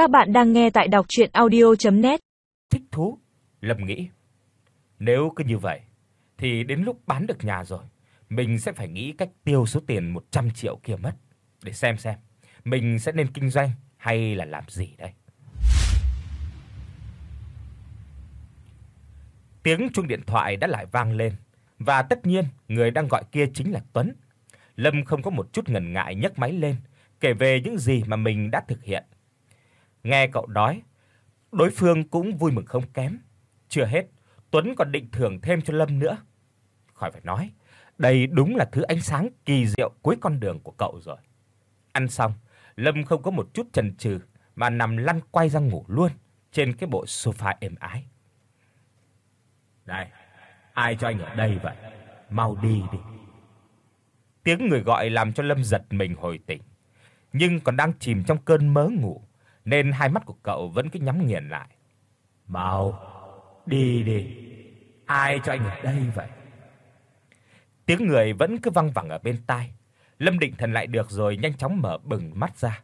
Các bạn đang nghe tại đọc audio net Thích thú, Lâm nghĩ. Nếu cứ như vậy thì đến lúc bán được nhà rồi, mình sẽ phải nghĩ cách tiêu số tiền 100 triệu kia mất để xem xem mình sẽ nên kinh doanh hay là làm gì đây. Tiếng chuông điện thoại đã lại vang lên và tất nhiên người đang gọi kia chính là Tuấn. Lâm không có một chút ngần ngại nhấc máy lên, kể về những gì mà mình đã thực hiện. Nghe cậu nói, đối phương cũng vui mừng không kém. Chưa hết, Tuấn còn định thưởng thêm cho Lâm nữa. Khỏi phải nói, đây đúng là thứ ánh sáng kỳ diệu cuối con đường của cậu rồi. Ăn xong, Lâm không có một chút chần chừ mà nằm lăn quay ra ngủ luôn trên cái bộ sofa êm ái. Đây, ai cho anh ở đây vậy? Mau đi đi. Tiếng người gọi làm cho Lâm giật mình hồi tỉnh, nhưng còn đang chìm trong cơn mớ ngủ nên hai mắt của cậu vẫn cứ nhắm nghiền lại. "Mau, đi đi. Ai cho anh ở đây vậy?" Tiếng người vẫn cứ văng vẳng ở bên tai. Lâm Định thần lại được rồi nhanh chóng mở bừng mắt ra.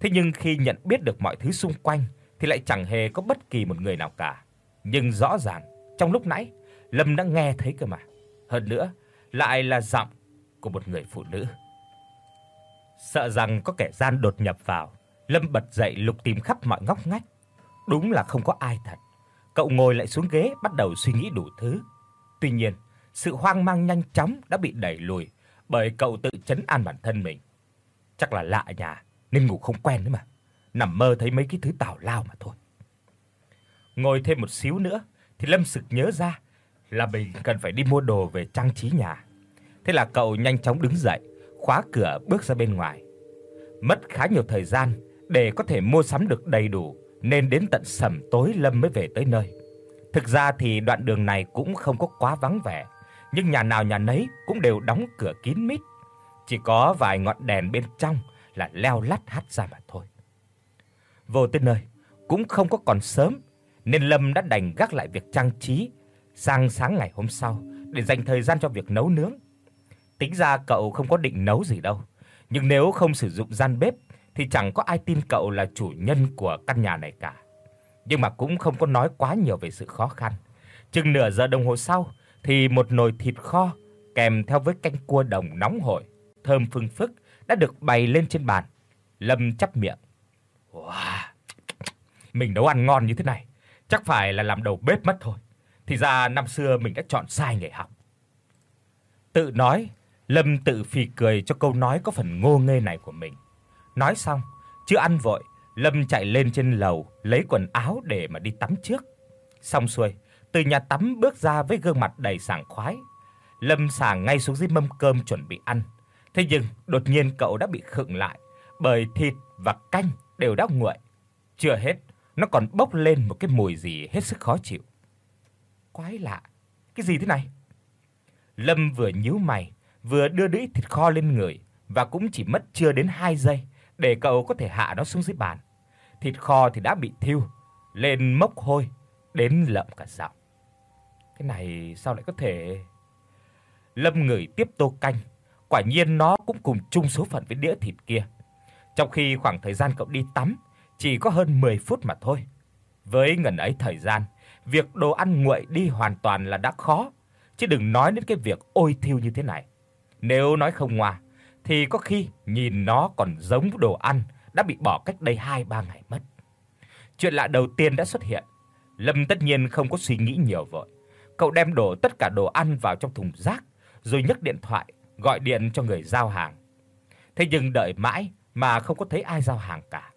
Thế nhưng khi nhận biết được mọi thứ xung quanh thì lại chẳng hề có bất kỳ một người nào cả. Nhưng rõ ràng, trong lúc nãy Lâm đã nghe thấy cơ mà. Hơn nữa, lại là giọng của một người phụ nữ. Sợ rằng có kẻ gian đột nhập vào, Lâm bật dậy lục tìm khắp mọi ngóc ngách. Đúng là không có ai thật. Cậu ngồi lại xuống ghế bắt đầu suy nghĩ đủ thứ. Tuy nhiên, sự hoang mang nhanh chóng đã bị đẩy lùi bởi cậu tự trấn an bản thân mình. Chắc là lạ nhà nên ngủ không quen nữa mà. Nằm mơ thấy mấy cái thứ tào lao mà thôi. Ngồi thêm một xíu nữa thì Lâm sực nhớ ra là mình cần phải đi mua đồ về trang trí nhà. Thế là cậu nhanh chóng đứng dậy, khóa cửa bước ra bên ngoài. Mất khá nhiều thời gian để có thể mua sắm được đầy đủ nên đến tận sầm tối Lâm mới về tới nơi. Thực ra thì đoạn đường này cũng không có quá vắng vẻ, nhưng nhà nào nhà nấy cũng đều đóng cửa kín mít, chỉ có vài ngọn đèn bên trong là leo lắt hắt ra mà thôi. Vô tới nơi cũng không có còn sớm, nên Lâm đã đành gác lại việc trang trí sang sáng ngày hôm sau để dành thời gian cho việc nấu nướng. Tính ra cậu không có định nấu gì đâu, nhưng nếu không sử dụng gian bếp thì chẳng có ai tin cậu là chủ nhân của căn nhà này cả. Nhưng mà cũng không có nói quá nhiều về sự khó khăn. Chừng nửa giờ đồng hồ sau thì một nồi thịt kho kèm theo với canh cua đồng nóng hổi, thơm phừng phức đã được bày lên trên bàn. Lâm chắp miệng. Wow, mình nấu ăn ngon như thế này, chắc phải là làm đầu bếp mất thôi. Thì ra năm xưa mình đã chọn sai nghề học. Tự nói, Lâm tự phì cười cho câu nói có phần ngô nghê này của mình. Nói xong, chưa ăn vội, Lâm chạy lên trên lầu lấy quần áo để mà đi tắm trước. Xong xuôi, từ nhà tắm bước ra với gương mặt đầy sảng khoái. Lâm sảng ngay xuống dưới mâm cơm chuẩn bị ăn. Thế nhưng đột nhiên cậu đã bị khựng lại, bởi thịt và canh đều đã nguội. Chưa hết, nó còn bốc lên một cái mùi gì hết sức khó chịu. Quái lạ, cái gì thế này? Lâm vừa nhíu mày, vừa đưa đũa thịt kho lên người và cũng chỉ mất chưa đến 2 giây để cậu có thể hạ nó xuống dưới bàn. Thịt kho thì đã bị thiêu lên mốc hôi đến lợm cả giọng. Cái này sao lại có thể? Lâm ngửi tiếp tô canh, quả nhiên nó cũng cùng chung số phận với đĩa thịt kia. Trong khi khoảng thời gian cậu đi tắm chỉ có hơn 10 phút mà thôi. Với ngần ấy thời gian, việc đồ ăn nguội đi hoàn toàn là đã khó, chứ đừng nói đến cái việc ôi thiêu như thế này. Nếu nói không ngoa thì có khi nhìn nó còn giống đồ ăn đã bị bỏ cách đây 2-3 ngày mất. Chuyện lạ đầu tiên đã xuất hiện. Lâm tất nhiên không có suy nghĩ nhiều vội. Cậu đem đổ tất cả đồ ăn vào trong thùng rác, rồi nhấc điện thoại gọi điện cho người giao hàng. Thế nhưng đợi mãi mà không có thấy ai giao hàng cả.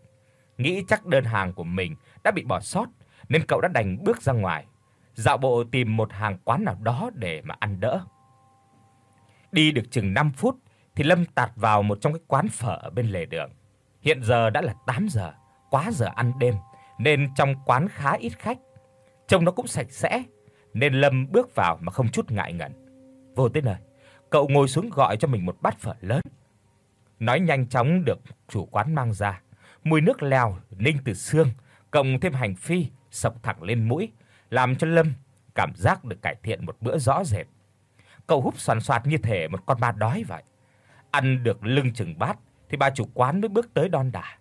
Nghĩ chắc đơn hàng của mình đã bị bỏ sót nên cậu đã đành bước ra ngoài, dạo bộ tìm một hàng quán nào đó để mà ăn đỡ. Đi được chừng 5 phút thì Lâm tạt vào một trong cái quán phở ở bên lề đường. Hiện giờ đã là 8 giờ, quá giờ ăn đêm nên trong quán khá ít khách. Trông nó cũng sạch sẽ nên Lâm bước vào mà không chút ngại ngần. Vô tới nơi, cậu ngồi xuống gọi cho mình một bát phở lớn. Nói nhanh chóng được chủ quán mang ra, mùi nước lèo ninh từ xương, cộng thêm hành phi sộc thẳng lên mũi, làm cho Lâm cảm giác được cải thiện một bữa rõ rệt. Cậu húp xoàn xoạt như thể một con ma đói vậy. Ăn được lưng chừng bát thì bà chủ quán mới bước tới đon đả.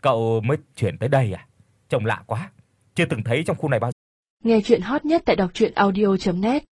Cậu mới chuyển tới đây à? Trông lạ quá, chưa từng thấy trong khu này bao giờ. Nghe truyện hot nhất tại doctruyenaudio.net